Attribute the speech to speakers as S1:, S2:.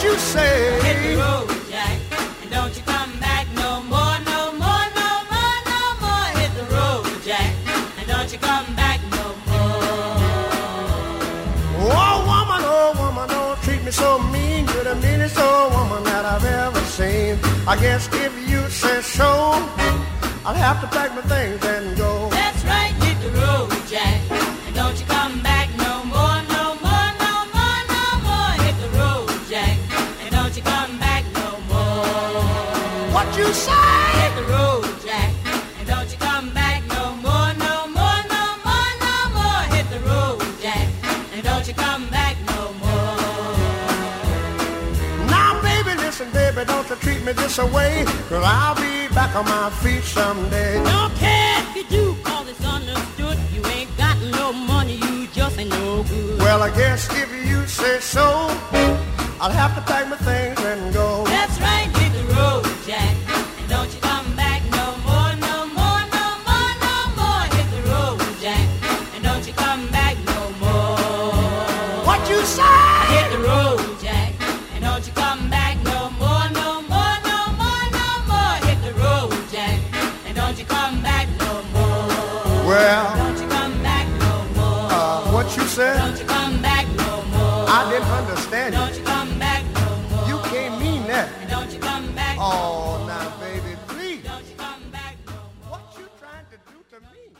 S1: What you say?
S2: Hit the road, Jack, and don't you come back no more, no more, no more, no more. Hit the road, Jack, and don't you come back no more.
S1: Oh woman, oh woman, don't treat me so mean. You're the meanest old woman that I've ever seen. I guess if you say so, I'll have to pack my things and go. What you say?
S2: Hit the road, Jack, and don't you come back no more, no more, no more, no more. Hit the road, Jack, and don't you come back no more.
S1: Now, baby, listen, baby, don't you treat me this way. Cause I'll be back on my feet someday.
S2: Don't care if you do, cause it's understood. You ain't got no money, you just ain't no good.
S1: Well, I guess if you say so, I'll have to pack my things road,
S2: Jack. I hit the road, Jack. And don't you come back no more, no more, no more, no more. Hit the road, Jack. And don't you come back no more.
S1: Well, don't you come
S2: back no more. Uh, what you said? Don't you come back no more. I didn't understand don't it. Don't you come back no more.
S1: You can't mean that.
S2: And don't you come back. Oh,
S1: no now, baby, please.
S2: Don't you come back no more.
S1: What you
S2: trying to do to me?